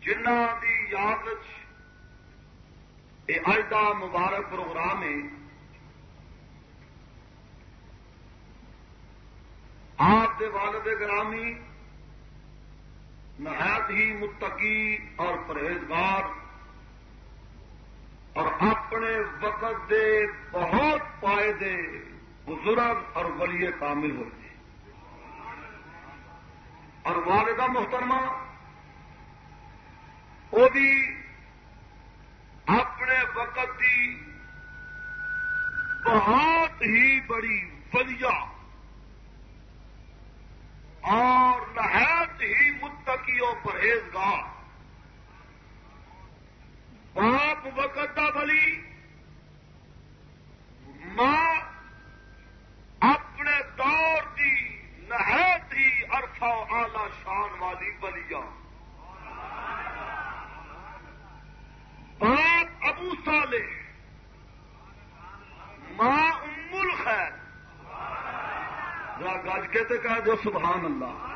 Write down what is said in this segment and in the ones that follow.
جنہ کی یاد یہ اج کا مبارک پروگرام ہے، آپ کے والد گرامی، نہایت ہی متقی اور پرہیزگار اور اپنے وقت دے بہت پائے دے بزرگ اور ولی کامل ہوئے۔ اور والدہ محترمہ وہ بھی اپنے وقت کی بہت ہی بڑی ولیہ اور نہایت ہی متقی و پرہیزگار باپ وقت کا بلی ماں اپنے دور کی نہایت ہی ارفا آلہ شان والی بلیا باپ ابو سالے ماں ام الخیر گج کے تو کہہ دو سبحان اللہ.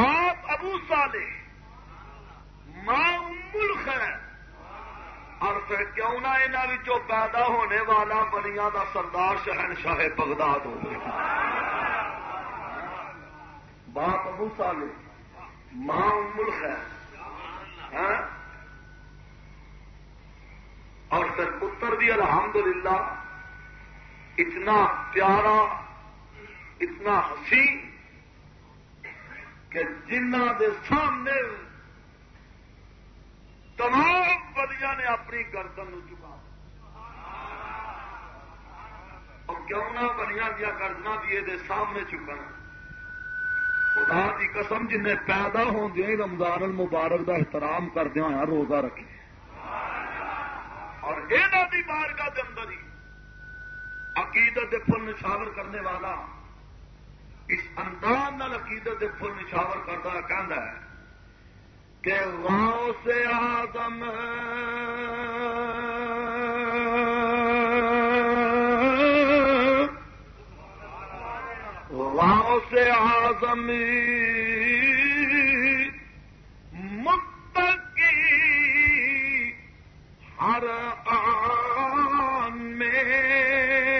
آپ ابو سالے ماں ام الخیر اور پھر کیوں نہ انہوں پیدا ہونے والا بنیا دا سردار شہنشاہ بغداد ہو باپ ابو سالے ماں ام الخیر ہاں؟ اور پھر پتر بھی الحمدللہ، اتنا پیارا، اتنا حسین کہ جنہ دے سامنے تمام بدیا نے اپنی گردن چکا اور کیوں نہ بنیا دیا گردنا بھی یہ سامنے چکن خدا کی قسم جن پیدا ہوندیا رمضان المبارک دا احترام کردیا ہوا روزہ رکھے اور یہاں کی بارگاہ کے اندر ہی عقیدت پھل نشاور کرنے والا اس انداز نال عقیدت فل نشاور کرتا کہہ ہے کہ غاؤں سے آدم غاؤں سے آزم ہر میں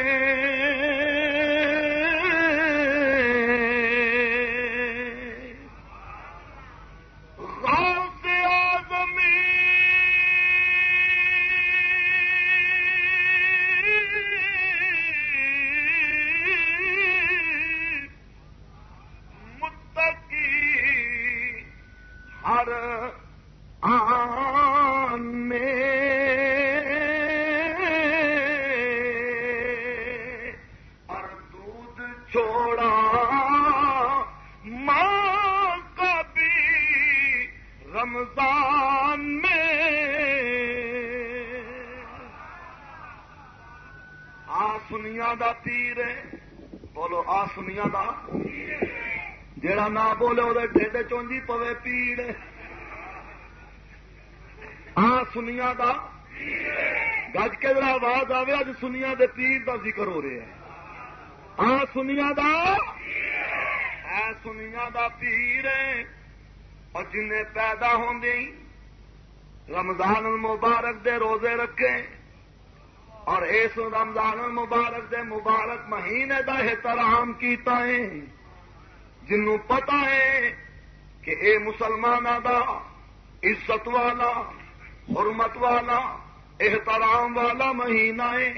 دا پیر بولو آ سنیا دا۔ جڑا نہ بولے وہ ٹھڈ چونجی پوے پیڑ۔ آ سنیا دا۔ گج کے آواز آئے اج سنیا دے پیر دا ذکر ہو رہا ہے سنیا دا؟ اے سنیا دا پیر اور جن پیدا ہوندے رمضان المبارک دے روزے رکھے اور اس رمضان مبارک دے مبارک مہینے دا احترام کیتا ہے۔ جنوں پتا ہے کہ اے مسلمان دا، عزت والا، حرمت والا، احترام والا مہینہ ہے۔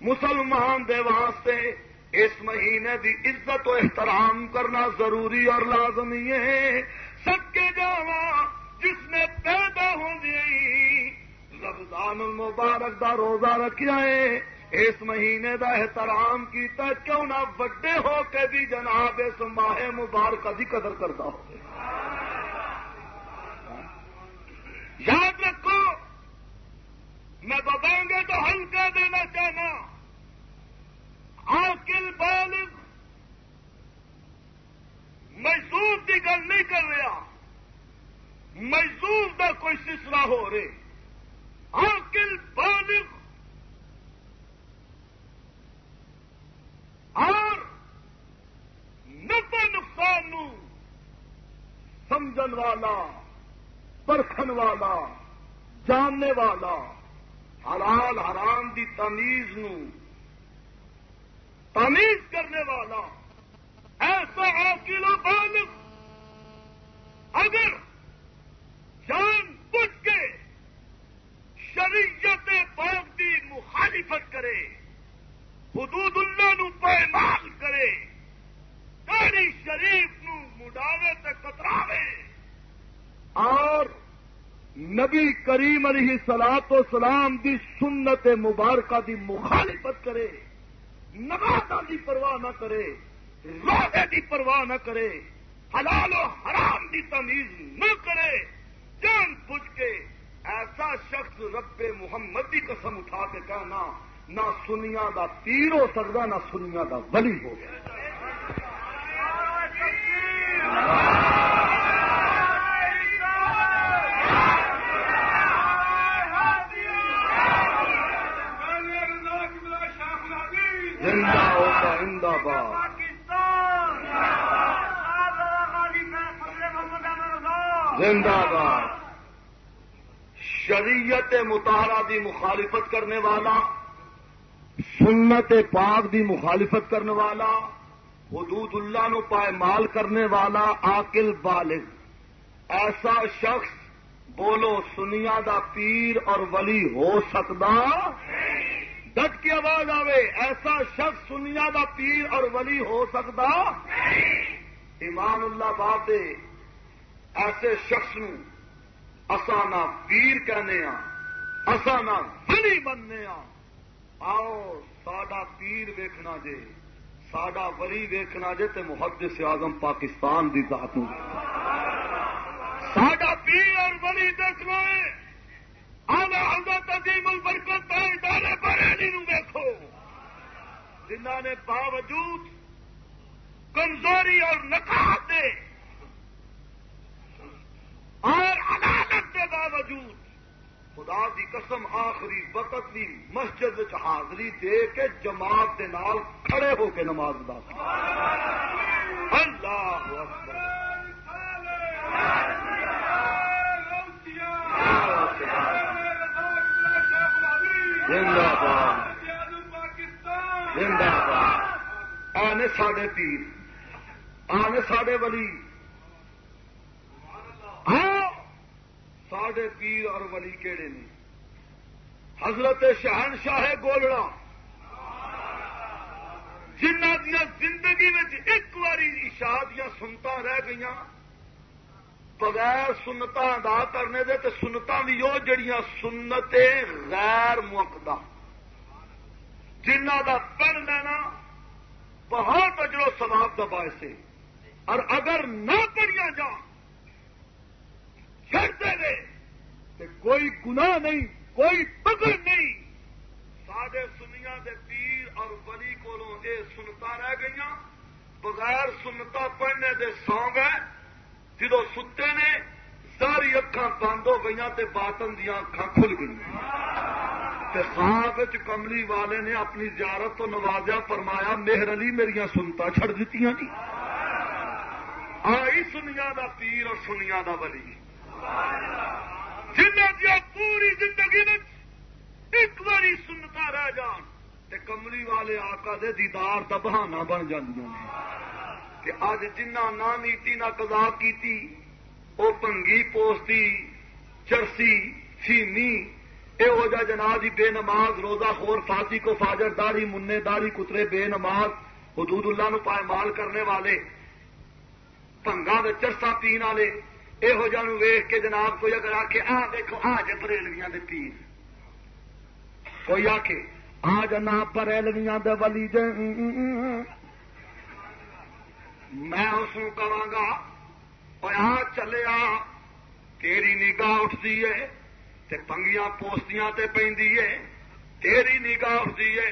مسلمان دے واسطے اس مہینے دی عزت و احترام کرنا ضروری اور لازمی ہے۔ سب کے جاوا جس نے پیدا ہو رمضان المبارک دا روزہ رکھا ہے۔ اس مہینے دا احترام کیتا کیوں نہ بڑے ہو کے بھی جناب اس ماہ مبارک کی قدر کرتا ہو۔ یاد رکھو، میں بتاؤں گے تو ہلکا دینا چاہنا آکل بالغ محسوس کی گل نہیں کر رہا۔ محسوس کا کوئی سلسلہ ہو رہے۔ عاقل، بالغ۔ اور نفع نقصان سمجھن والا، پرکھن والا، جاننے والا، حلال حرام دی تمیز نو تمیز کرنے والا، ایسا عاقل و بالغ۔ اگر جان بوجھ کے شریعت پاک دی مخالفت کرے، حدود اللہ نو پیمال کرے داری شریف نو مڈاوے تے کتراوے اور نبی کریم علیہ سلاط و سلام دی سنت مبارکہ دی مخالفت کرے نماز دی پرواہ نہ کرے، روزے دی پرواہ نہ کرے۔ حلال و حرام دی تمیز نہ کرے، جان بوجھ کے ایسا شخص رب محمد کی قسم اٹھا کے کہنا، نہ سنیا دا پیر ہو سکتا، نہ سنیا دا ولی ہو۔ گیا زندہ ہوتا، زندہ باد۔ زندہ باد۔ شریعت متحرہ دی مخالفت کرنے والا، سنت پاک دی مخالفت کرنے والا، حدود اللہ نو پائمال کرنے والا عاقل بالغ۔ ایسا شخص بولو سنیا دا پیر اور ولی ہو سکتا؟ ڈٹ کی آواز آوے، ایسا شخص سنیا دا پیر اور ولی ہو سکتا؟ ایمان اللہ باب ایسے شخص نو نہ پیر کہنے ہاں نہ ولی بننے ہاں آؤ، ساڈا پیر ویکھنا جے، ساڈا ولی ویکھنا جے تے محدث اعظم پاکستان دی ذات ساڈا پیر اور ولی دیکھنا ہے آنا حضرت عظیم البرکت ڈالے بریلی نو دیکھو جنہ نے باوجود کمزوری اور نکاح دے اور عدالت کے باوجود خدا دی قسم آخری وقت دی مسجد حاضری دے کے جماعت دے نال کھڑے ہو کے نماز ادا اللہ اکبر۔ زندہ باد۔ زندہ باد آنے ساڈے پیر آنے ساڈے ولی ہاں ساڈے پیر اور ولی کہڑے نے؟ حضرت شہنشاہ گولڑا۔ جنہ دیا زندگی میں ایک باری اشادیاں سنتا رہ گئی بغیر سنتا ادا کرنے دے تے سنتا بھی وہ جڑیاں سنتے غیر موقع جنہ دا پڑھ لینا بہت اجرو سواب دبا سے اور اگر نہ پڑھیا جا، چڑھتے رہے۔ تو کوئی گناہ نہیں، کوئی پکڑ نہیں۔ سارے سنیا دے پیر اور بلی کو سنتا رہ گئی بغیر سنتا پڑھنے دے سو گئے جدو ستے نے، ساری اکھان بند ہو گئی باطن دیا اکھان کھل گئی خواب کملی والے نے اپنی زیارت تو نوازیا فرمایا، مہر علی میرا سنتا چڑ دیتی جی۔ آئی سنیا دا پیر اور سنیا دا ولی۔ جنہیں دیا پوری زندگی میں ایک باری سنتا رہ جان تے کملی والے آقا دے دیدار دا بہانہ بن جاندیاں کہ اج جنہ نہ نیتی نہ کزا کی وہ پنگی پوستی، چرسی، چینی یہ جا جناب جی بے نماز، روزہ خور فاسی کو فاجر داری، منہ داری، کترے بے نماز، حدود اللہ نو پائے مال کرنے والے پنگا دے چرسا پین والے یہو جہ ویخ کے جناب کوئی اگر آ کے آ دیکھو آ جے بریلویاں دے پیر کوئی آ کے آ جناب بریلویاں دے ولی دے میں اس کہاں گا آ چلیا تیری نگاہ اٹھتی ہے تے پنگیاں پوستیاں تے پیندی ہے تیری نگاہ اٹھتی ہے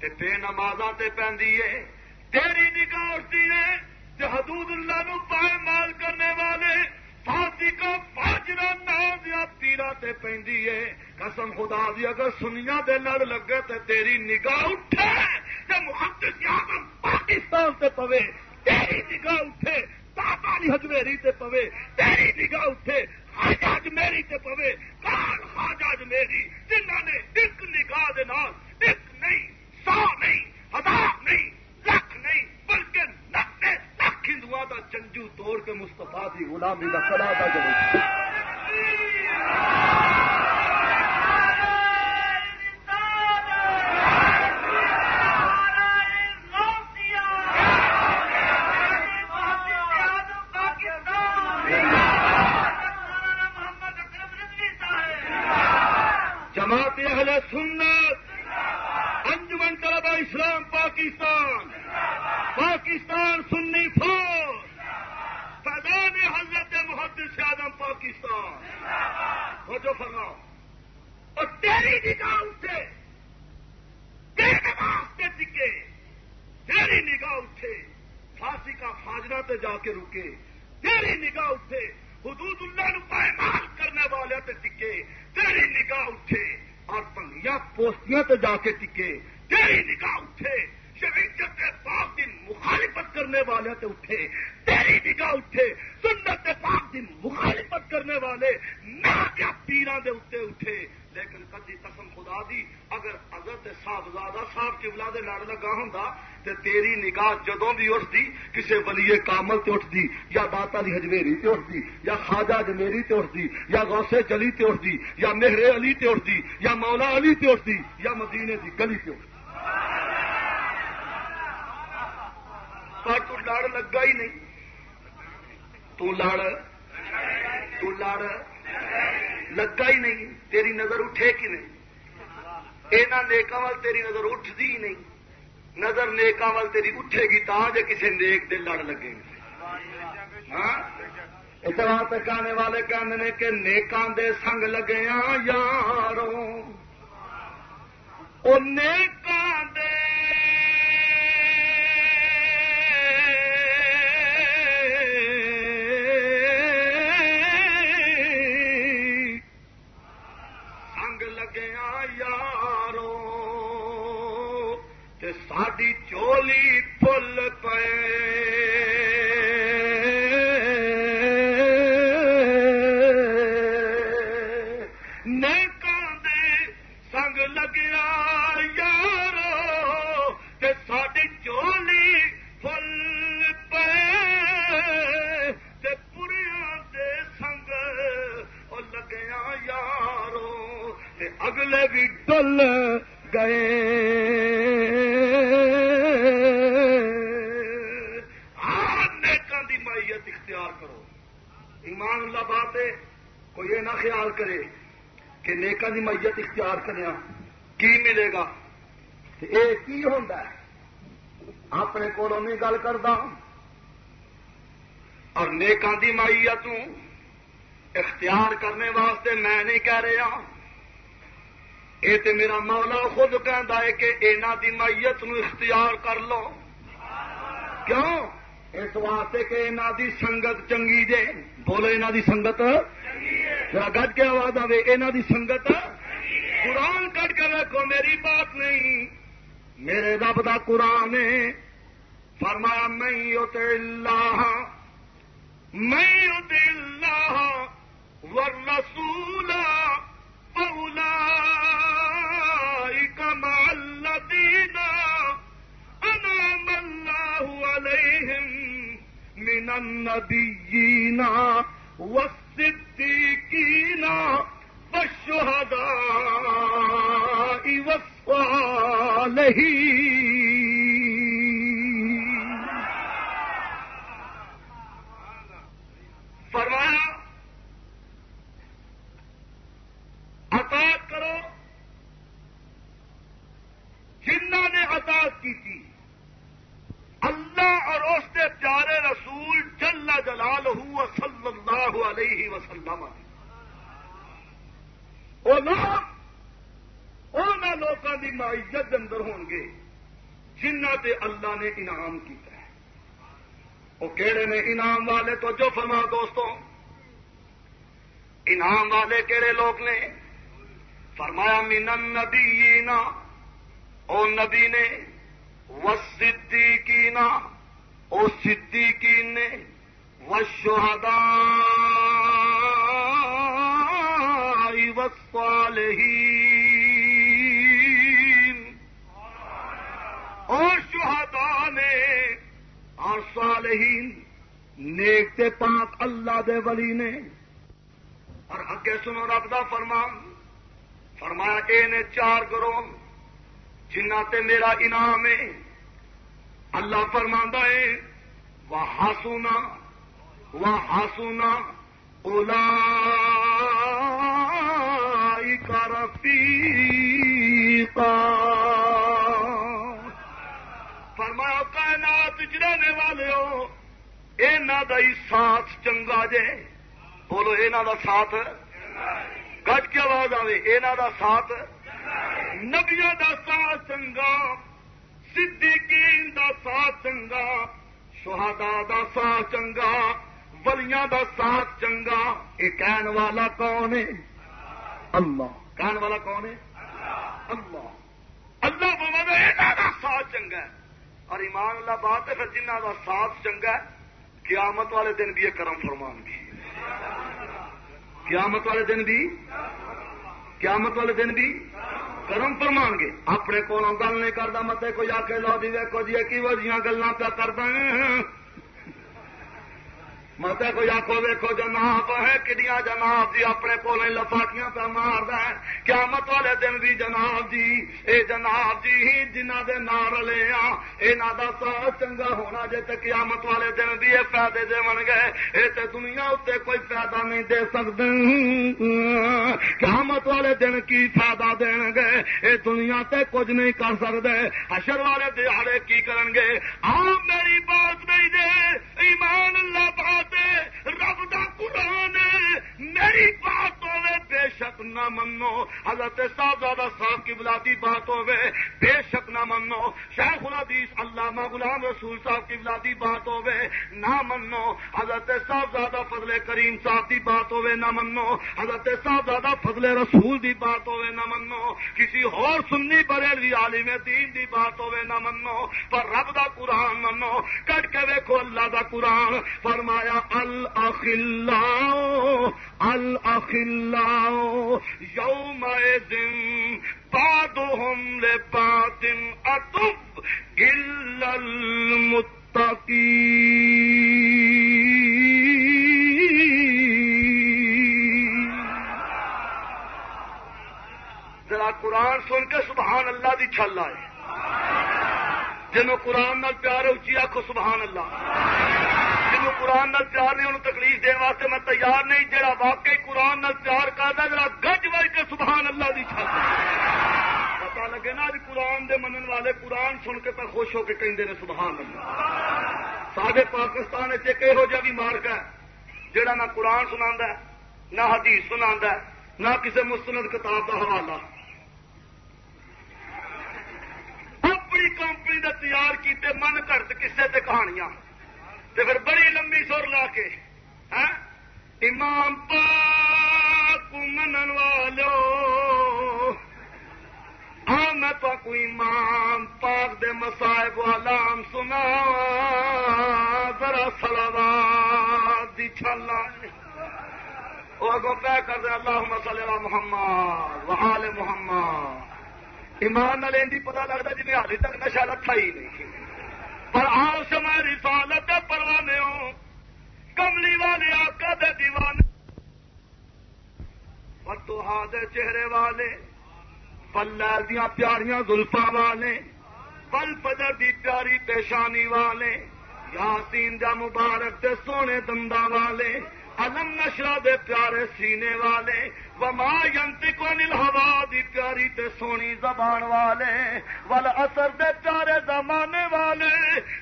تے بے نمازاں تے پیندی ہے تیری نگاہ اٹھتی ہے تے حدود اللہ نو پائے مال کرنے والے فاسی کا فاجرا نام یا تے پیندی ہے۔ قسم خدا دی، اگر سنیا دے لڑ لگے تے تیری نگاہ اٹھے تے محدث اعظم پاکستان تے پوے، تیری نگاہ اٹھے تاپا ہجویری تے پوے، تیری نگاہ اٹھے، خواجہ میری تے پوے کان خواجہ میری جنہ نے ایک نگاہ دے نال ایک نہیں، سو نہیں، ہزار نہیں لکھ نہیں، بلکہ نبے لکھ ہندو کا چنجو توڑ کے مستفا کی غلامی کا کلا تھا جماعت اہل سنت، انجمن طلبہ اسلام، پاکستان۔ پاکستان سنی فوج۔ فیضان حضرت محدث آدم پاکستان۔ ہو جو فرماؤ۔ اور تیری نگاہ اٹھے تیرے واسطے ٹکے۔ تیری نگاہ اٹھے پھانسی کا فاجرہ تے جا کے رکے۔ تیری نگاہ اٹھے حدود اللہ نو پائمال کرنے والے تے ٹکے۔ تیری نگاہ اٹھے اور پنگیا پوستیاں تے جا کے ٹکے۔ تیری نگاہ اٹھے شریعت پاک دن مخالفت کرنے والے تے اٹھے، تیری نگاہ اٹھے، سنت پاک دن مخالفت کرنے والے نہ کیا پیران دے اٹھے اٹھے۔ لیکن کدی قسم خدا دی، اگر حضرت صاحبزادہ صاحب کی بلا دے لڑ لگا ہوں تے تیری نگاہ جدوں بھی اٹھتی کسی ولی کامل تے اٹھتی یا داتا دی ہجویری تے اٹھتی یا خواجہ جمیری تے اٹھتی یا غوث چلی تے اٹھتی یا مہر علی تے اٹھتی یا مولا علی تے اٹھتی یا مدینے دی گلی تے اٹھتی پر تو لڑ لگا ہی نہیں۔ تو لڑ۔ تو لڑ۔ لگا ہی نہیں۔ تیری نظر اٹھے کہ نہیں۔ یہاں نیکا وال تیری نظر اٹھتی ہی نہیں۔ نظر نیکا وال تیری اٹھے گی تا جے کسی نیک دے لڑ لگے۔ گی ہاں اتنا پکانے والے کہنے کہ نیکان دے سنگ لگے ہاں یاروں۔ وہ نیکان دے ساڈی چولی پل پے۔ دے سنگ لگیا یارو ساڈی چولی فل پے۔ پوریا دے سنگ لگیا یارو اگلے بھی ڈل گئے ایمان اللہ بات ہے کوئی یہ نہ خیال کرے کہ نیکا کی میت اختیار کریا کی ملے گا؟ یہ کی ہوتا ہے؟ اپنے کو نہیں گل کرتا اور نیکا کی مائیت اختیار کرنے واسطے میں نہیں کہہ رہا۔ یہ تو میرا مولا خود کہہ ہے کہ یہاں کی مائیت نو اختیار کر لو۔ کیوں؟ اس واسطے کہ انہوں دی سنگت چنگی جے بولو انہوں دی سنگت گج کے آواز آئے انہوں دی سنگت قرآن کٹ کر رکھو میری بات نہیں۔ میرے رب دا قرآن فرمایا میں اللہ میں اللہ ورسول اولا کمال دینا انعم الله عليهم من النبيين والصديقين والشهداء والصالحين فرمایا، عطا کرو جنہ نے عطا کی تھی۔ اللہ اور اس کے پیارے رسول جل جلال صلی اللہ علیہ وسلم. وہ لوگ ان لوگوں کی معیت اندر ہون گے جنہ تے اللہ نے انعام کیتا ہے۔ وہ کہڑے نے انعام والے تو جو فرما دوستوں انعام والے کہڑے لوگ نے؟ فرمایا، من النبیین۔ او نبی نے و صدیقین او صدیقین نے۔ و شہداء والصالحین اور شہداء نے اور صالحین نیک تے پاک اللہ دے ولی نے۔ اور اگے سنو رب دا فرمان۔ فرمایا کہ نے چار گروہ جنہ تے میرا انعام ہے۔ اللہ فرماندا ہے وہ ہاسونا وہ ہاسونا اولا فرمایا، کائنات جانے والے ہو ہی ساتھ چنگا جے۔ بولو یہاں دا ساتھ؟ گج کے آواز آئے یہاں دا ساتھ؟ نبیا دا ساتھ چنگا، صدیقین دا ساتھ چنگا سہادا دا ساتھ چنگا ولیاں دا ساتھ چنگا یہ کہن والا کون ہے؟ اللہ۔ کہن والا کون ہے؟ اللہ۔ اللہ بولے دا ساتھ چنگا ہے۔ اور ایمان اللہ بات ہے، پھر جنہ دا ساتھ چنگا ہے، قیامت والے دن بھی یہ کرم فرمان گی قیامت والے دن بھی، قیامت والے دن بھی کرم فرمان گے۔ اپنے کو گل نہیں کرتا مت کوئی آ کے لو جی دیکھو جی کی وجہ گلا پیا کرتا مت کوئی آخو ویکو جناب ہے کنیا جناب جی اپنے کو لفاٹیاں پہ مارد ہے۔ قیامت والے دن بھی جناب جی اے جناب جی جنہ دے نار لے آنا دا ساتھ چنگا ہونا جی تے قیامت والے دن بھی یہ فائدے دے بن گئے۔ اے تے دنیا اتنے کوئی فائدہ نہیں دے سکتے قیامت والے دن کی فائدہ دین گے۔ اے دنیا تے کچھ نہیں کر سکتے حشر والے دیہڑے کی کرن گے؟ آپ میری بات نہیں دے۔ ایمان اللہ بات رب دا قرآن میری بات ہوے بے شک نہ منو، حضرت صاحب زیادہ صاحب کی بلادی بات ہوے بے شک نہ منو، شیخ الحدیث علامہ غلام رسول صاحب کی بلادی بات ہوے نہ منو، حضرت صاحب زیادہ فضل کریم صاحب دی بات ہوے نہ منو، حضرت صاحب زیادہ فضل رسول دی بات ہوے نہ منو، کسی اور سنی بریلوی عالم دین دی بات ہوے نہ منو، پر رب دا قرآن منو کٹ کے ویکھو اللہ دا قرآن، فرمایا، الاخلاء الاخلاء۔ یوم دن بعضهم لبعض اتب الا المتقین ذرا قرآن سن کے سبحان اللہ دی چھل آئے۔ جنوں قرآن نال پیار اچھی جی آخو سبحان اللہ۔ جنوں قرآن نال پیار نہیں، انہوں تکلیف دین واسطے میں تیار نہیں جڑا واقعی قرآن نال پیار کرتا جڑا گج وج کے سبحان اللہ دی چھت پتا لگے نا قرآن دے منن والے قرآن سن کے پہ خوش ہو کے کہیں نے سبحان اللہ۔ سارے پاکستان ایک یہو جہ بھی مارک ہے جڑا نہ قرآن سنا نہ حدیث سنا نہ کسی مستند کتاب کا حوالہ۔ اپنی کمپنی دے تیار کیتے من کرد کسے تے کہانیاں۔ تے پھر بڑی لمبی سر لا کے ہاں؟ امام پاک منن والو۔ ہاں میں تو کوئی امام پاک دے مسائب والام سنا ذرا سلامات دی چھلا وہ اگو پہ کر دے اللہ صلی اللہ محمد وحال محمد۔ ایمان نال پتا لگتا جی حالی تک نشا لکھا ہی نہیں۔ پر آؤ سما رسالت پروانے ہو کملی والے آقا دے دیوانے۔ پر ہاں دے چہرے والے۔ پل دیا پیاریاں زلفا والے۔ پل پدر دی پیاری پیشانی والے۔ یاسین دا مبارک دے سونے دندا والے۔ علم نشرا دے پیارے سینے والے، وما ینتی کو نیل ہوا دی پیاری تے سونی زبان والے، ول اثر دے پیارے زمانے والے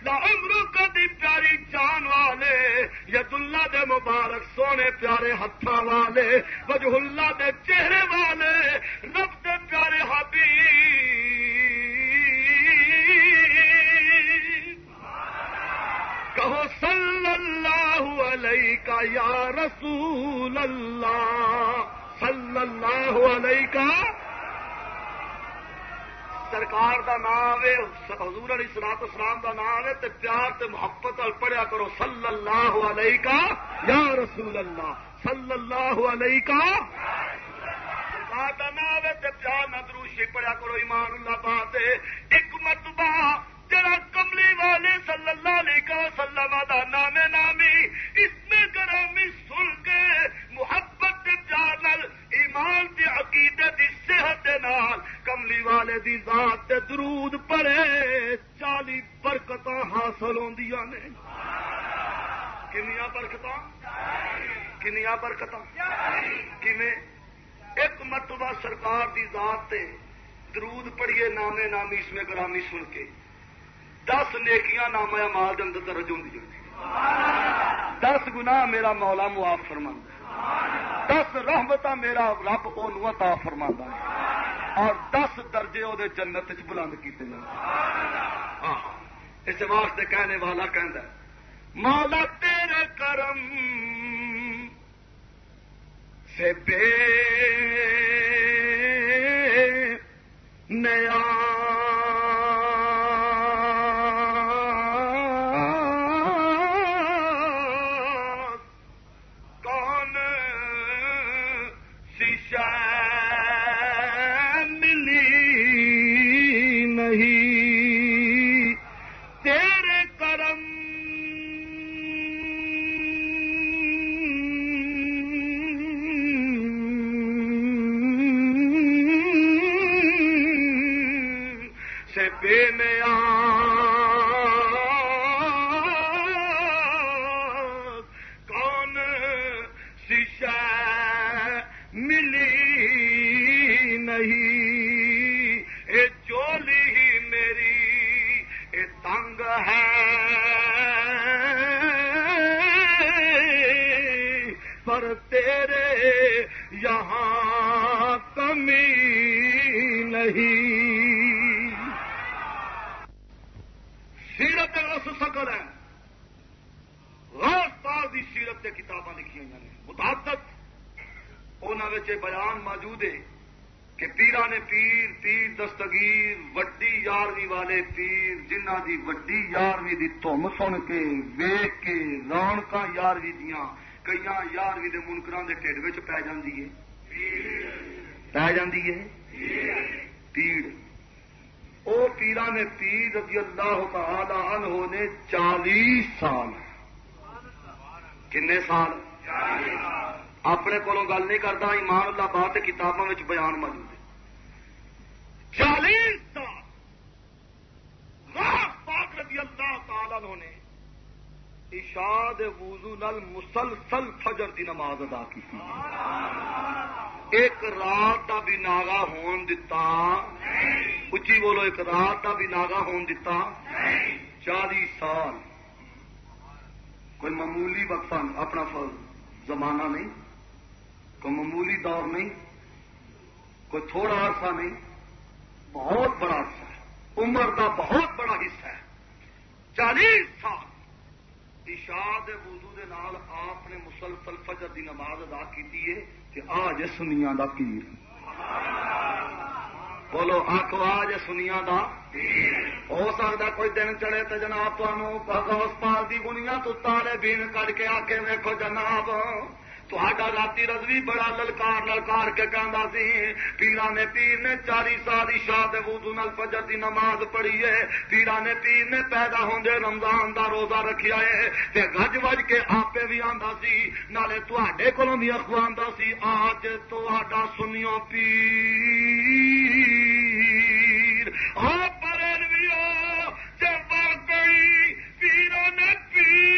لا عمرو پیاری جان والے ید اللہ دے مبارک سونے پیارے ہتھا والے وجہ اللہ دے چہرے والے، رب دے پیارے حبیب۔ کہو صلی اللہ اللہ علیہ کا یا رسول اللہ صلی اللہ علیہ کا سرکار دا نام ہے، حضور علیہ سلاط اسلام دا نام ہے، تے پیار تے محبت اور پڑھیا کرو، صلی اللہ علیہ کا یا رسول اللہ، صلی اللہ علیہ کا اللہ کا نام پیار نہ دروشی پڑیا کرو، ایمان اللہ بات ایک مرتبہ جڑا کملی والے صلی اللہ علیہ وسلم دا نام نامی اس نال کملی والے دی ذات تے درود پڑے چالی برکت حاصل ہوندیاں نے۔ کنیا برکت کنیا برکت ایک مرتبہ سرکار دی ذات تے درود پڑھیے، نامے نامی اس میں گرامی سن کے۔ دس نیکیاں نام مال کے اندر درج ہوں جی۔ دس گنا میرا مولا معاف فرما دس رحمت میرا رب کو عطا فرما اور دس درجے وہ جنت چ بلند کیتے ہیں اس واسطے کہنے والا کہہ مولا تیرے کرم سے بے نیا دین کے بیان موجود ہے کہ پیرا نے پیر پیر دستگیر، وڈی یاروی والے پیر جنہ دی وڈی یاروی دی تم سن کے ویخ کے رونقا یاروی دیا کئی یاروی دے منکران دے ٹھڈ وچ پی جی پی جی پیڑ او پیرا نے پیر رضی اللہ تعالی عنہ نے چالیس سال، کنے سال۔ اپنے کو گل نہیں کرتا ایمان اللہ بات کتابوں میں بیان موجود ہے۔ چالیس سال پاک رضی اللہ تعالی نے اشاد وضو نل مسلسل فجر دی نماز ادا کی ایک رات دا بھی ناگا ہون دتا۔ اچھی بولو ایک رات دا بھی ناگا ہون دتا۔ چالی سال۔ کوئی معمولی وقفہ اپنا زمانہ نہیں۔ کوئی معمولی دور نہیں، کوئی تھوڑا عرصہ نہیں، بہت بڑا عرصہ ہے۔ عمر کا بہت بڑا حصہ ہے۔ چالیس سال۔ اشاد وضو دے نال آپ نے مسلسل فجر دی نماز ادا کی ہے کہ آج سنیا دا پیر۔ بولو آخو آج سنیا دا ہو سکتا کوئی دن چڑے تو جناب تمہوں اس پال دی گنیا تو تارے بین کر کے آ کے ویکو جناب تھوڑا راتی بھی بڑا للکار للکار کے کہنا سی۔ پیرا نے پیر نے چالی سال شاد دے وضو الفجر دی نماز پڑھی ہے۔ پیرا نے پیر نے پیدا ہوندے رمضان دا روزہ رکھیا ہے۔ تے گج وج کے آپے بھی آندا سی۔ نالے تواڈے کولوں بھی اخواندا سی۔ آج تہاڈا سنیو پیر۔ او پرنویو تے واقعی پیروں نے پیر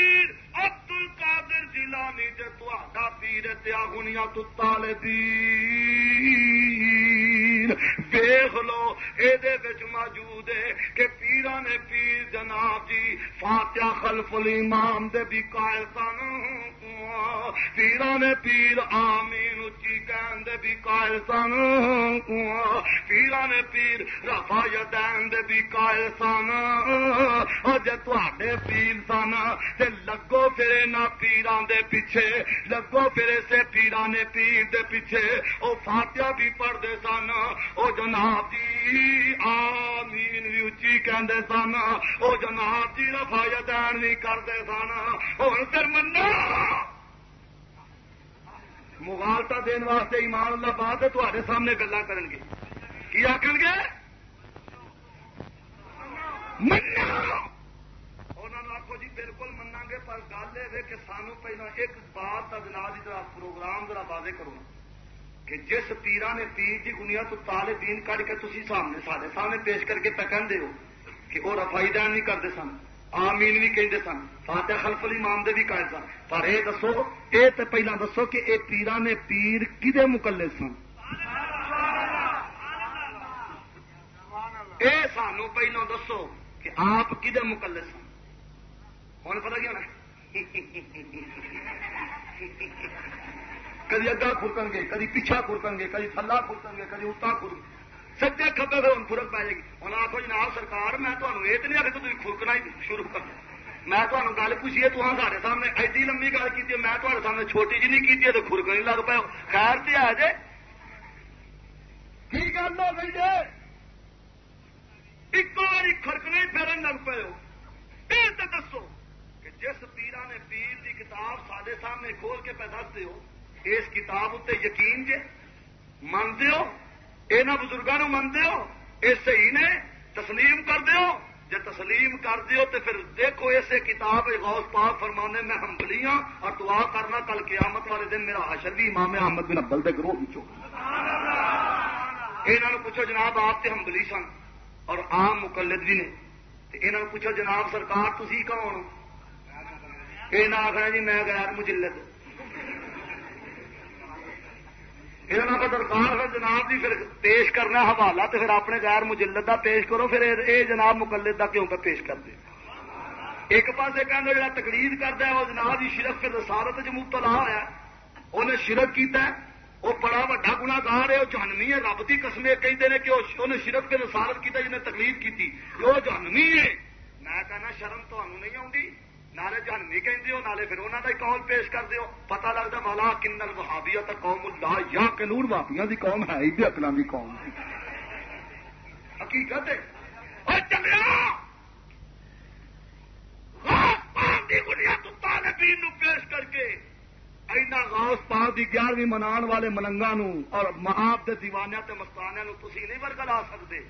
جیلانی جے تا پیر تیاگنیا تال دیر دیکھ لو یہ موجود موجود کہ پیرا نے پیر جناب جی فاتح خلف الامام دے بھی قائل سن۔ پیرا پیر آمین اچھی کہن دے بھی قائل سن۔ پیرا نے پیر رفا یدین دے بھی قائل سن۔ اور جے تواڈے پیر سن تے لگو پھر نہ پیراں دے پیچھے، لگو پھر سے پیران نے پیر دے پیچھے۔ او فاتحہ بھی پڑھدے سن۔ او جناب جی آمین بھی اچھی کہندے سن او جناب جی رفایا دین بھی کرتے سن ہوں تر منا مغالتا دین واسطے ایمان اللہ بات ہے تے سامنے گلا کر گے کی آخر گے آخو جی بالکل منا گے پر گل یہ کہ سانو پہلے ایک بات کا جناب پروگرام ذرا واضح کرو کہ جس پیرا نے پیر کی دنیا تو تالے دین کٹ کے تھی سامنے سارے سامنے پیش کر کے پہ ہو کہ وہ رفائی دین نہیں کرتے سن، آمین بھی کہتے سن۔ فاتح خلف علی مان دے بھی قائد سن۔ پر یہ دسو یہ تو پہلے دسو کہ یہ پیرا نے پیر کدے مکلے سن؟ اے سانو پہلو دسو کہ آپ کدے مکلے سن؟ ہوں پتا کیا کدی اگا کھڑکن گے کدی پیچھا کھڑکن گے کدی تھلا کھڑکن گے کدی اتنا کھڑک سجے کبے پھر ہوں فرق پی جائے گی۔ ہوں آخو جناب سرکار میں تمہیں یہ تو نہیں آخر تھی کھڑکنا ہی شروع کر میں تمہیں گل پوچھیے تو سارے سامنے ایڈی لمبی گل کی میں تمہارے سامنے چھوٹی جی نہیں کی تو خورک نہیں لگ پایا خیر سے آ جائے کی گل ہو گئی جی ایک بار خرکنے پھرن لگ پے یہ تو دسو کہ جس پیرا نے پیر کی کتاب سارے سامنے کھول کے پہ دس دو اس کتاب اتنے یقین جے؟ منتے ہو؟ یہاں بزرگوں منتے ہو؟ یہ صحیح نے؟ تسلیم کر دیو جی تسلیم کر دیو تو پھر دیکھو اسے کتاب غوث پاک فرمانے، میں ہمبلی ہوں اور دعا کرنا کل قیامت والے دن میرا حشر بھی امام احمد بن ابل دے گروہ پوچھو یہاں پوچھو جناب آپ سے ہمبلی سن اور عام مقلد بھی نے۔ یہاں پوچھو جناب سرکار تھی کون یہ آخر جی میں غیر مجلد۔ یہ درکار ہے، جناب جی پھر پیش کرنا حوالہ تو پھر اپنے غیر مجلد کا پیش کرو، پھر یہ جناب مقلد کا کیوں پہ پیش کر دے ایک پاس کہ جا تقریر کرتا ہے، وہ جناب جی شرک پھر رسالت جموت لا ہوا انہیں شرک کیتا ہے وہ بڑا وا گنا گار ہے وہ جہنمی ہے، رب کی قسم کہتے ہیں کہ انہیں شرک پھر رسالت کیا جنہیں تکلیف کی وہ جہنمی ہے۔ میں کہنا شرم تمہیں نہیں آؤں نالے جہنمی کہ نالے پھر انہوں کا قول پیش کر دیو پتا لگتا والا کنل وہابیا تو قوم اللہ یا کنور واپیاں دی قوم ہے ہی اکلان دی قوم حقیقت ہے۔ پیش کر کے اینا غوث پاک دی گیارہویں منان والے ملنگا نو اور آپ کے دیوانیا تے مستانیا نو تھی نہیں برگلا سکتے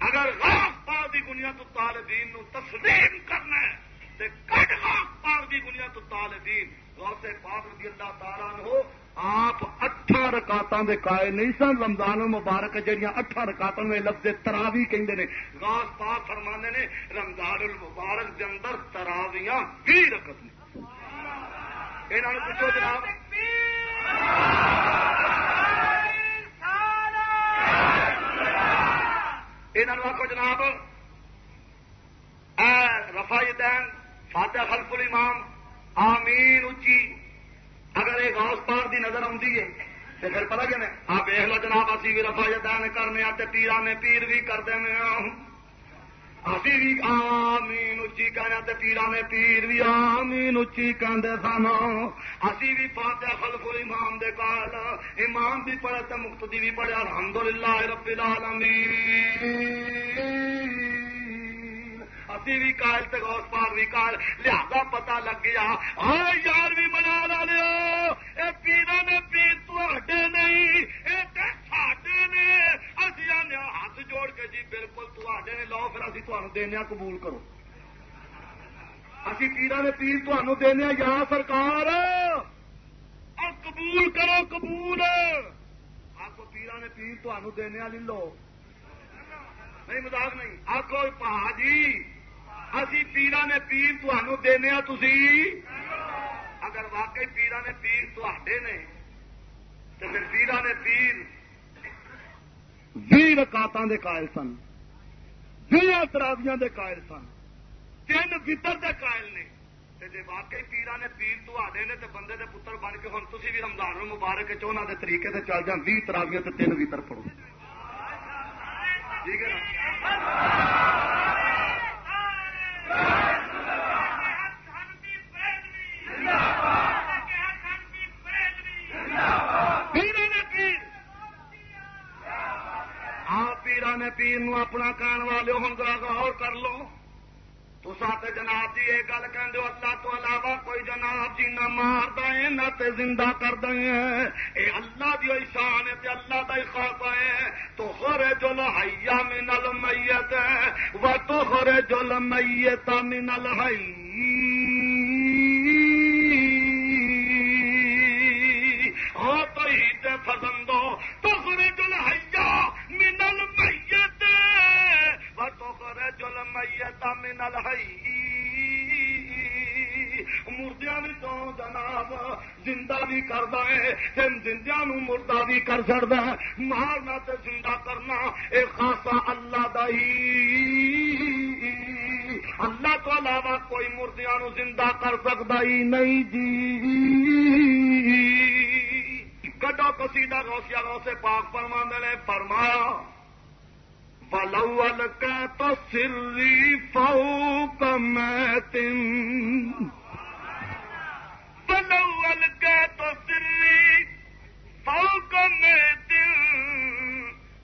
اگر غوث پاک دی دنیا تو طالبین نو تسلیم کرنا ہے پاک کی تو طالبین۔ غوث پاک رضی اللہ تعالیٰ ہو آپ اٹھا رکاتوں کے قائل نہیں سن، رمضان مبارک جہاں اٹھا رکاتوں میں لفظ تراوی کہتے ہیں غوث پاک فرمانے نے، رمضان المبارک کے اندر تراویاں بھی رکھت نے۔ پوچھو جناب۔ یہاں آخو جناب رفائی دین فاتح خلف الامام، آمین اچھی اگر یہ غوث پاک دی نظر آتی ہے، تو پھر پتا کہ آپ دیکھ لو جناب، اسی بھی رفا جدان کرنے آتے پیرا نے پیر بھی کر دیں اسی بھی آمین اچھی کہنے تے پیرا نے پیر بھی آمین اچھی کہندے سن اسی بھی فاتح خلف الامام دے کال امام بھی پڑھے تے مقتدی بھی پڑھے۔ الحمدللہ رب العالمین۔ اسی بھی کال تے غوث پاک بھی کال لہذا پتا لگ گیا ہاں یار بھی منا لا لو اے پیرا نے پیر تے نہیں اے تے ساڈے نے اسی آنے ہاتھ جوڑ کے جی بالکل تے نے لو پھر اسی تمہیں دینا قبول کرو اسی پیرا نے پیر تمہیں دینا یا سرکار اور قبول کرو قبول آخو پیرا نے پیر تمہیں دینا لو نہیں مزاق نہیں آخو پہا جی اسی پیرا نے پیر تمہوں دینا تھی اگر واقعی پیرا نے پیر تے نے تو پھر پیرا نے پیر بھی رکاطوں کے قائل سن بھی تراویاں دے قائل سن تین وطر دے قائل نے جی واقعی پیرا نے پیر تے نے تو بندے دے پتر بن کے ہوں تھی بھی رمضان مبارک چونا دے طریقے سے چل جان بھی تراویاں تین وطر پڑو ٹھیک ہے نا پیر نو اپنا کان والے ہوں ذرا غور کر لو۔ تو ساتھ جناب جی یہ گل کہ اللہ تو علاوہ کوئی جناب جی نہ مار دیں نہ تے زندہ کر دیں اے اللہ دی شان ہے اللہ کا ہی خوف ہے۔ تو خورے جو لہیا من المیت و تو خورے جو لمیت من الحی۔ ہاں تو ہی فسندو تو جل میتا من مردیا بھی تو جناب زندہ بھی کرتا ہے زندہ نو مردہ بھی کر سکتا ہے مارنا تے زندہ کرنا اے خاصا اللہ دا ہی۔ اللہ تو علاوہ کوئی مردیا نو زندہ کر سکتا ہی نہیں جی۔ کڈو کسیدہ روسیا روسے پاک پرما نے، فرمایا فلول کا تو فوق میتن۔ فلول کا تو فوق میتن۔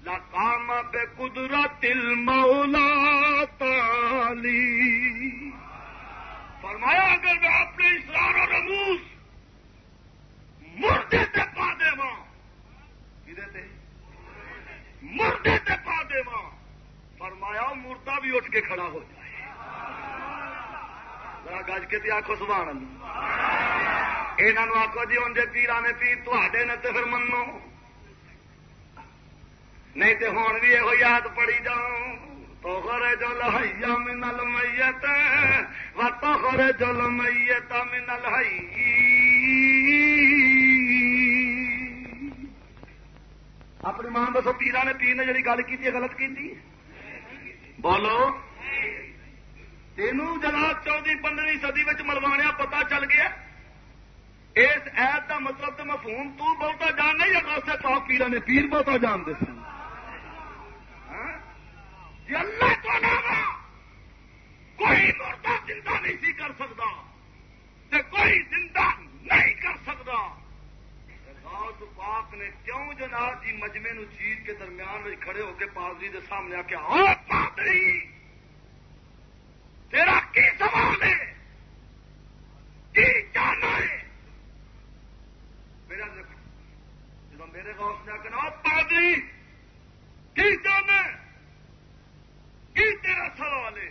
لقام بے قدرت المولا تالی۔ فرمایا، اگر میں اپنے اسرار و رموس مردے سے پا دے ماں مردے سے پا دے ماں فرمایا مردہ بھی اٹھ کے کھڑا ہو جائے۔ ذرا گج کے آخو سبحان یہ آخو جی ہوں جی پیرا نے پیر تے نے تو پھر منو نہیں تو ہوں بھی یہ یاد پڑی جاؤ تو خرے جو لہیا منل میت و تو خرے جو لمیت منل اپنی ماں دسو پیرا نے پیر نے جی گل کی غلط کی بولو تینوں جناب چودہ پندرہ سدی ملوانیا پتا چل گیا اس ایپ کا مطلب تو مفہوم تو بہتا جان نہیں ہے واسطے پاک پیرا نے پیر بہتا جانتے سن جی اللہ تو علاوہ کوئی مردہ زندہ نہیں سی کر سکتا کوئی زندہ نہیں کر سکتا پاک نے کیوں جناب جی مجمے نو چیز کے درمیان میں کھڑے ہو کے پادری کے سامنے آ کے پادری، تیرا کی سوال ہے؟ کی جانا ہے؟ میرا جب میرے گاؤں سے آ کے نا پادری، کی جانا ہے؟ کی تیرا سوال ہے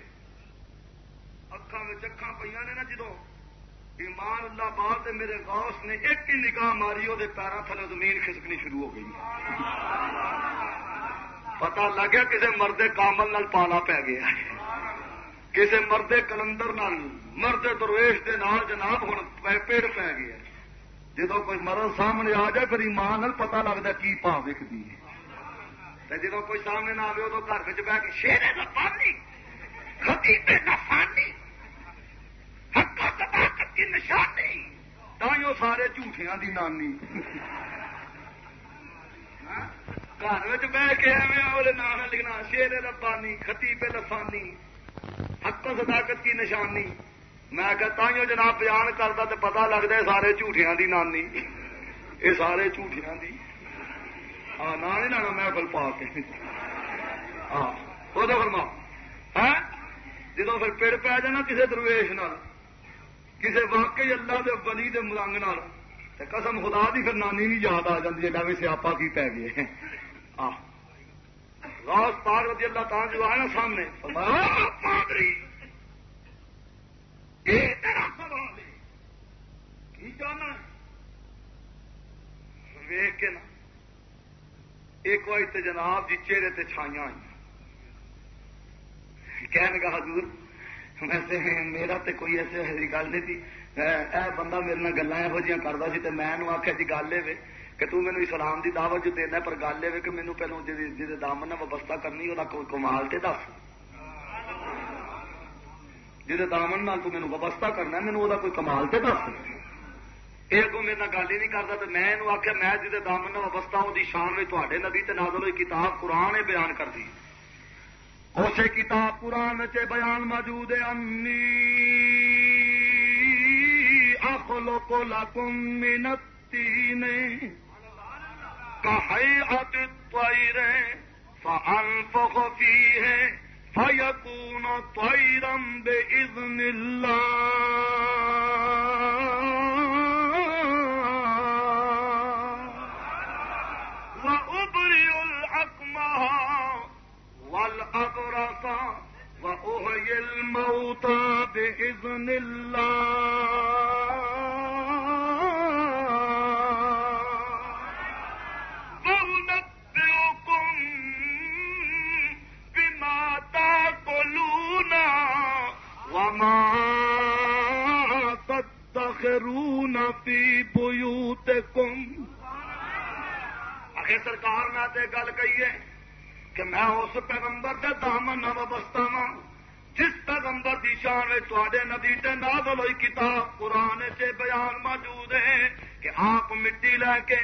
اکھان میں اکھان پہ نے نا جدو ایمان اللہ بات میرے غوث نے ایک ہی نگاہ ماری وہ پیروں تھلے زمین کھسکنی شروع ہو گئی۔ پتا لگ گیا کسی مرد کامل نال پالا پی گیا کسی مرد کلندر نال، مرد درویش دے نال جناب ہوں پیڑ پی گیا جدو کوئی مرد سامنے آ جائے، پھر ایمان نال پتا لگتا کی پا وکتی ہے۔ جدو کوئی سامنے نہ آئے ادو گھر بہ کے شیر نفانی خطیب نفانی کی نشانی؟ تائیوں سارے جھوٹیاں دی نانی۔ ہاں؟ گھر بہ کے ایویں نام لکھنا، شیر ربانی خطی پہ لفانی حق صداقت کی نشانی۔ میں کہ تائیوں جناب بیان کرتا تو پتا لگتا ہے سارے جھوٹیاں دی نانی۔ یہ سارے جھوٹیاں دی۔ ہاں نہ نہیں لانا محفل پا کے۔ ہاں وہ تو فرما۔ ہے جدو پھر پیڑ پی جانا کسی درویش نال کسی واقعی اللہ دے بلی دے ملنگ قسم خدا دی پھر نانی بھی یاد آ جاتی ہے ڈاوے سیاپا کی پی گئے۔ راس پار رضی اللہ تعالی جو آیا سامنے کی جانا ویخ کے نا، ایک بار جناب جی چہرے تے چھائیاں آئی کہنے کا حضور ویسے میرا تے کوئی ایسی گل نہیں تھی۔ اے بندہ میرے نال گلا یہو جہاں کرتا سی تو میں آخیا جی گل یہ کہ تو مینو اسلام کی دعوت جو دینا پر گل یہ کہ مینو پہلو جی دامن وبستہ کرنی وہ کمال تے دس۔ جی دامن نال تو مینو کرنا مینو وہ کوئی کمال تے دس۔ یہ کو میرے گل ہی نہیں کرتا تو میں آخیا میں جی دامن وبستہ وہ شان میں تے نبی نازل ہوئی کتاب قرآن بیان کر دی۔ اسے کتاب قرآن سے بیان موجود انی اخلو کو لکم منتی نے کہی ات فی ہے فيكون طيرا بإذن الله والأبرص وأحيي الموتى بإذن الله. وأنبئكم بما تأكلون وما تدخرون في بيوتكم. آخر سرکار نے تے گل کہی ہے کہ میں اس پیغمبر دے دامن نہ وابستہ ہاں جس پیغمبر دی شان تے نبی تے نازل ہوئی کتاب قرآن سے بیان موجود ہے کہ آپ مٹی لے کے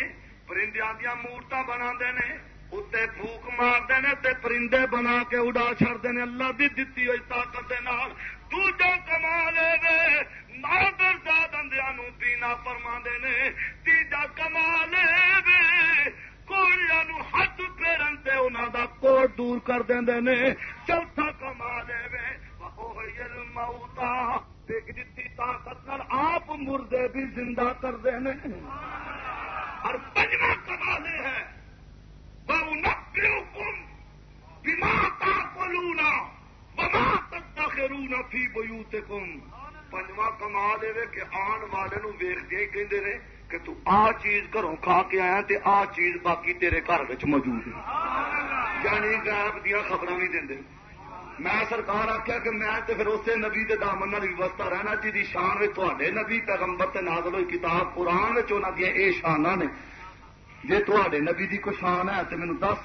پرندیاں دیا مورتاں بنا نے اتنے پھوک مارتے ہیں تے پرندے بنا کے اڑا چڑتے ہیں اللہ دی دتی ہوئی طاقت نال دوجا کما لے وے۔ نادر دادیا نو پینا فرما نے۔ تیجا کما لے وے۔ کوڑیا نو ہاتھ پھیرن تے انہاں دا کوڑ دور کر دے نے، چوتھا کما لے وے موتا دیکھ جتی طاقت نال آپ مردے بھی زندہ کر دے نے۔ اور پنجواں کما لے ہے وہ وَأُنَبِّئُكُم بِمَا تَأْكُلُونَ وَمَا تَدَّخِرُونَ فِي بُيُوتِكُمْ پنجواں کما دے کہ آن والے نو ویخ کے کہندے نے کہ تو آ چیز گھروں کھا کے آیا تے آ چیز باقی تیرے گھر موجود ہے۔ یعنی غیب دیا خبراں بھی دیندے میں سرکار آخیا کہ میں تے پھر اسے نبی دے دامن نال وسطا رہنا جی دی شان وچ تواڈے نبی پیغمبر تے نازل ہوئی کتاب قرآن وچ انہاں دی اے شاناں نے۔ جی تے نبی دی کوئی شان ہے تو مینو دس۔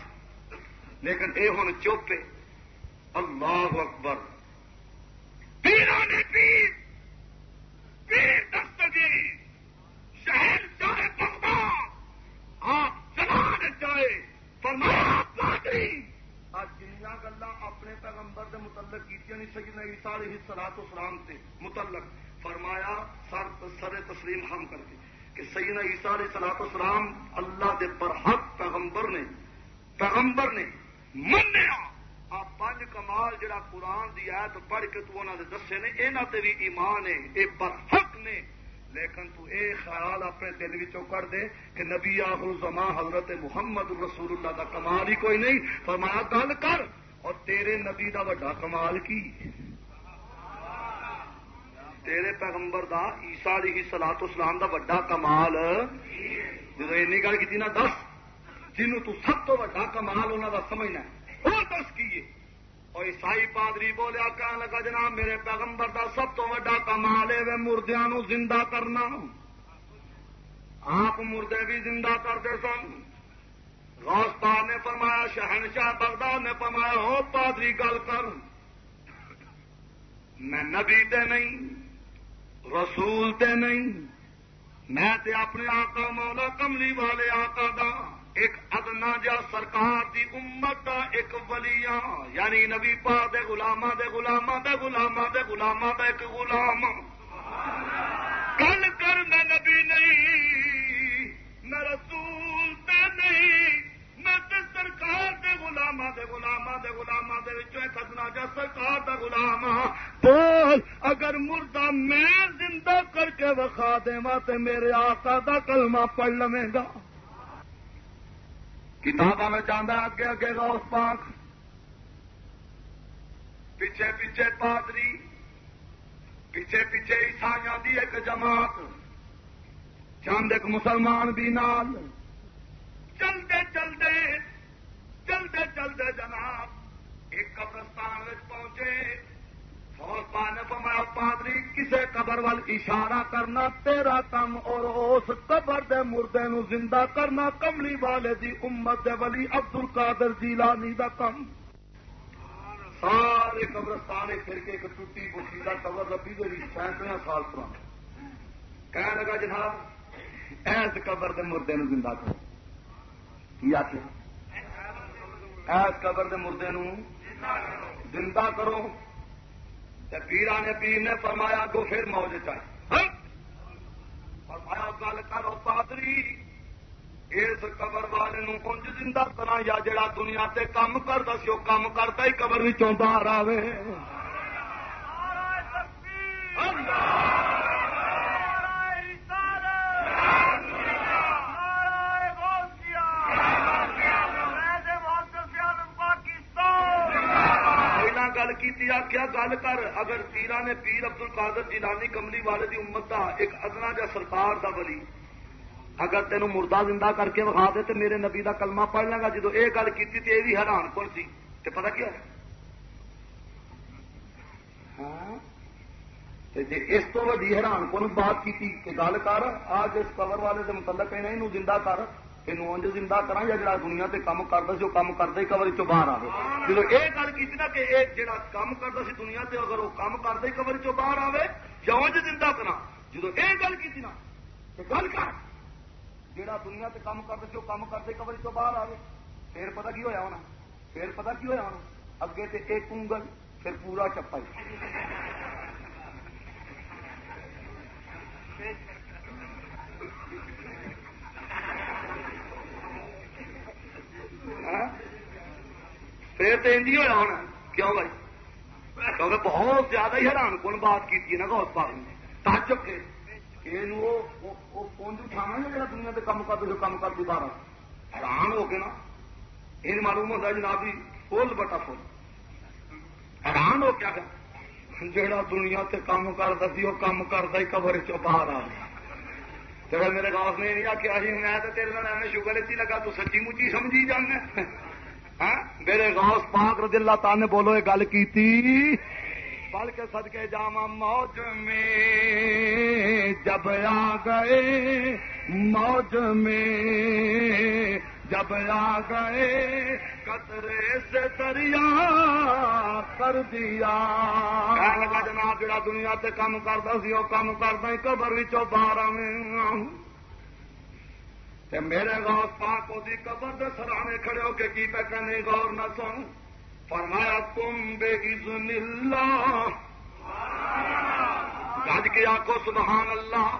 لیکن اے ہوں چپ ہے۔ اللہ اکبر۔ پیروں نے پیر۔ پیر دستگیر۔ شہر جائے بغداد۔ آپ چلان جائے، فرمایا پادری آج جنیا گلا اپنے پیغمبر دے متعلق کی سیدنا عیسیٰ علیہ الصلوۃ والسلام سے متعلق فرمایا، سر سر تسلیم ہم کر کے کہ سیدنا عیسیٰ علیہ الصلوۃ والسلام اللہ دے برحق پیغمبر نے پیغمبر نے منیا۔ آ پنج کمال جڑا قرآن دی آیت پڑھ کے تو انہوں نے دسے نے یہاں تے بھی ایمان ہے یہ برحق نے۔ لیکن تو اے خیال اپنے دل وچوں کر دے کہ نبی آخر الزما حضرت محمد رسول اللہ دا کمال ہی کوئی نہیں، فرمایا گل کر اور تیرے نبی دا وڈا کمال کی؟ تیرے پیغمبر دا عیسیٰ علیہ سلاط اسلام دا وڈا کمال۔ جب این گل کی نا، دس جنوں تو سب تو وڈا کمال انہوں دا سمجھنا وہ دس کیے اور عیسائی پادری بولیا کہنے لگا، جناب میرے پیغمبر دا سب تو وڈا کمال ہے مردیا نو زندہ کرنا آپ مردے بھی زندہ کرتے سن۔ غوث پاک نے فرمایا، شہنشاہ بغداد نے فرمایا، ہو پادری گل کر۔ میں نبی تے نہیں، رسول تے نہیں، میں تے اپنے آقا مولا کملی والے آقا دا۔ ایک ادنا جا سرکار دی امت دا ایک ولیاں یعنی نبی پا دے غلامہ دے غلامہ دے غلامہ دے غلامہ دا ایک غلام۔ گل کر میں نبی نہیں میں رسول تے نہیں میں تے سرکار دے غلامہ دے غلامہ دے غلامہ دے وچوں ایک ادنا جا سرکار دا غلام۔ بول، اگر مردہ میں زندہ کر کے وکھا دوا تے میرے آقا دا کلمہ پڑھ لویں گا۔ کتاباں میں چاہتا اگے اگے گا اس پاک۔ پیچھے پیچھے، پادری۔ پیچھے پیچھے عیسائیوں دی ایک جماعت۔ چند ایک مسلمان بھی نال۔ چلتے چلتے چلتے چلتے جناب۔ ایک قبرستان پہنچے۔ فوج پا پادری، کسے قبر وال اشارہ کرنا، تیرا کم اور اس قبر دے مردے نو زندہ کرنا، کملی والے دی امت دے ولی عبد القادر جیلانی دا کم۔ سارے قبرستان پھر کے ایک ٹوٹی بٹی کا قبر ربی گئی سینکڑے سال پرانا کہنے لگا، جناب، ایس قبر دے مردے نو زندہ کرو۔ کی آخر ایس قبر دے مردے نو زندہ کرو۔ پیرا نے پیر نے فرمایا تو پھر موج چاہیے فرمایا گل کرو پادری اس قبر والے انج زندہ کرا یا جڑا دنیا تے کام کرتا سی وہ کام کرتا ہی قبر باہر آوے۔ گل کی آخیا گل کر۔ اگر پیرا نے پیر ابدل کادر جیلانی کملی والے دی امت دا ایک ادنا جا سرکار دا ولی اگر تینوں مردہ زندہ کر کے وکھا دے تو میرے نبی دا کلمہ پڑھ لیں گا، جدو یہ گل کی یہ بھی حیران کون سی۔ تو پتا کیا؟ ہاں؟ اس تو وی حیران کون بات کی گل کر، آج اس کور والے کے متعلق یہ زندہ کر۔ یہ زندہ کرا یا جڑا دنیا تے کام کرتا سی وہ کام کرتا ہی کور چ باہر آئے جب یہ گل کی نا کہ یہ جڑا کام کرتا سی دنیا تے، اگر وہ کام کرتا ہی کور چ باہر آئے یا انج زندہ کرا جب یہ گل کی نا کہ گل کر، جڑا دنیا تے کام کرتا سی وہ کام کرتے کور چ باہر آئے پھر پتا کی ہوا ہونا؟ پھر پتا کی ہوا ہونا؟ اگے تے ایک انگل پھر پورا چپا ہاں؟ پھر تو اندی ہوا ہونا، کیوں بھائی؟ کیونکہ بہت زیادہ ہی حیران کن بات کی نا گوت پاک نے؟ تاجب کے۔ فون اٹھانا جا دنیا کے کام کرتے کام کرتی بارہ حیران ہو کے نا یہ معلوم ہوتا جناب جی فل بٹا فل۔ حیران ہو کیا جڑا دنیا تے کام کرتا سی وہ کام کرتا ہی کبر چ باہر آ گیا۔ میرے گاس نے نہیں آخیا جی میں تو تیرے ایویں شکر اتنی لگا، تو سچی مچی سمجھی جانا ہاں؟ میرے غوث پاک رضی اللہ تعالی نے بولو یہ گل کی بلکہ سد کے جاوا موج میں جب آ گئے، موج میں جب آ گئے قطرے سے دریا کر دیا۔ لگا جناب جڑا دنیا تے کام کرتا سی وہ کام کرتا قبر بارہ میرے گور پاک دی قبر دے سرانے کھڑے ہو کے کی پہ کہنے، غور نہ سن۔ فرمایا، تم بے اذن اللہ۔ گج کے آخو سبحان اللہ۔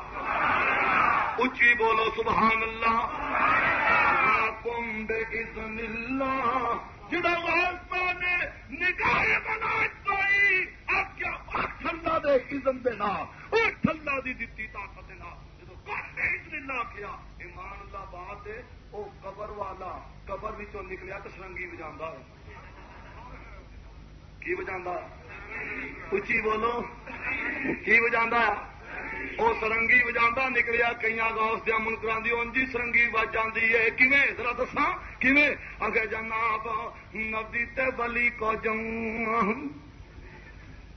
اچھی بولو سبحان اللہ۔ تم بے اذن اللہ۔ جڑا غور نے نگاہ بنا کوئی اب کیا ٹھنڈا دے اذن دے نا وہ ٹھنڈا دی دیتی طاقت دے نا جب اذن اللہ کیا، ایمان اللہ بات ہے، وہ قبر والا، قبر بھی نکلیا تو سرنگی بجا کی بجا اچھی بولو۔ کی بجا وہ سرنگی بجا نکلیا کئی گاؤس دیا منکر کی انجی سرنگی بج جاتی ہے کھے ذرا دسا کھے اگے جناب، نبی تے بلی کو جاؤں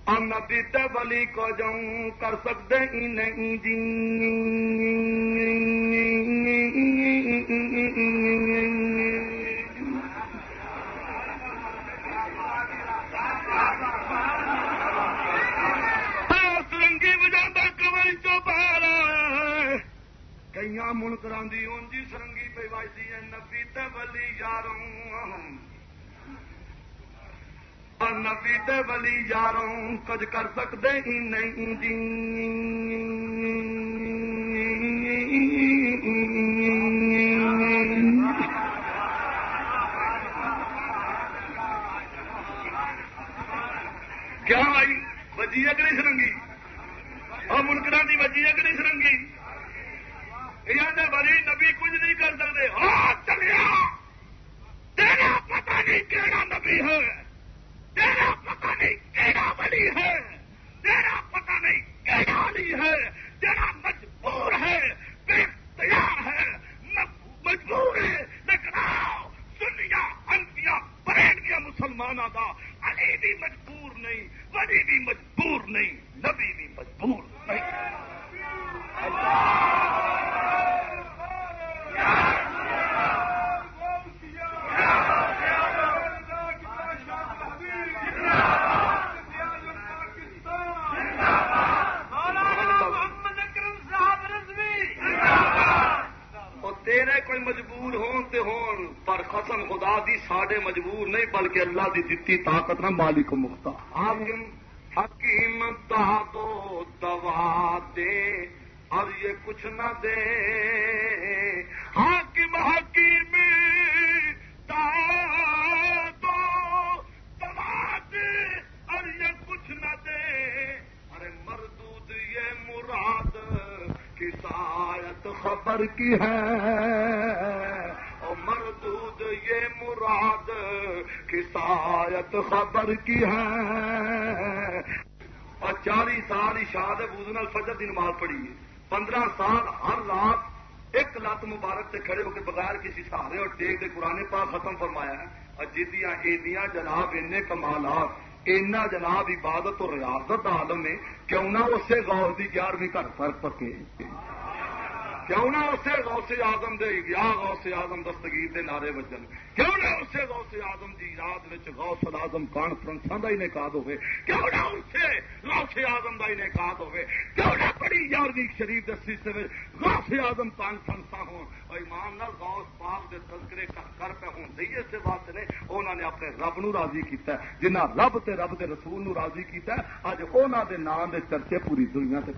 نبی تے بلی کو جاؤں کر سکتے ہی نہیں جی سرنگی بجا کمر چو باہر کئی منکر دی اونجی سرنگی پہ واجی ہے نبی تے بلی یاروں نبی تے بلی یاروں کچھ کر سکتے ہی نہیں جی کیا آئی بجی ہے کہ نہیں سرنگی اور منکرا کی بجی ہے کہ نہیں نبی کچھ نہیں کر سکتے۔ ہاں تیرا پتا نہیں کہڑا نبی ہے تیرا پتا نہیں کہڑا بلی ہے تیرا پتا نہیں کہڑا علی ہے تیرا مجبور ہے بے تیار ہے مجبور ہے لیکن آؤ سنیا انتیا پریڈ گیا مسلمانوں کا علی بھی مجبور نہیں ولی بھی مجبور نہیں نبی بھی مجبور نہیں تیرے کوئی مجبور ہون تے ہون پر قسم خدا دی ساڈے مجبور نہیں بلکہ اللہ دی دتی طاقت نہ مالک مختا حاکم حکیم تو دوا دے اور یہ کچھ نہ دے۔ حاکم حکیم دو اور یہ کچھ نہ دے۔ ارے مردود یہ مراد کی سایت خبر کی ہے؟ سایت خبر کی ہے۔ اور چالیس سال اشاد بوزن فجر کی نماز پڑھی ہے۔ پندرہ سال ہر رات ایک لت مبارک سے کھڑے ہو کے بغیر کسی سہارے اور ٹیک کے قرآن پاک ختم فرمایا ہے۔ اور جدیاں ایڈیاں جناب ان کمالات، اینا جناب عبادت اور ریاست عالم میں کیوں نہ اسے غور کی گیارہویں گھر فرق پکے۔ کیوں نہ اسے غوث آدم دے یا غوث آدم دستگیر دے نعرے وجن؟ کیوں نہ اسے غوث آدم دی یاد وچ غوث آدم کانفرنساں دا انعقاد ہوئے؟ کیوں نہ اسے غوث آدم دا انعقاد ہوئے؟ کیوں نہ بڑی یارویں شریف دے سلسلے غوث آدم کانفرنساں ہوں؟ اور ایمان نال غوث پاک دے تذکرے کر پہ ہوں دئی اس واسطے نے انہوں نے اپنے رب نو راضی کیتا ہے جنہ رب تے رب دے رسول نو راضی کیتا ہے اج انہاں دے نام دے چرچے پوری دنیا تے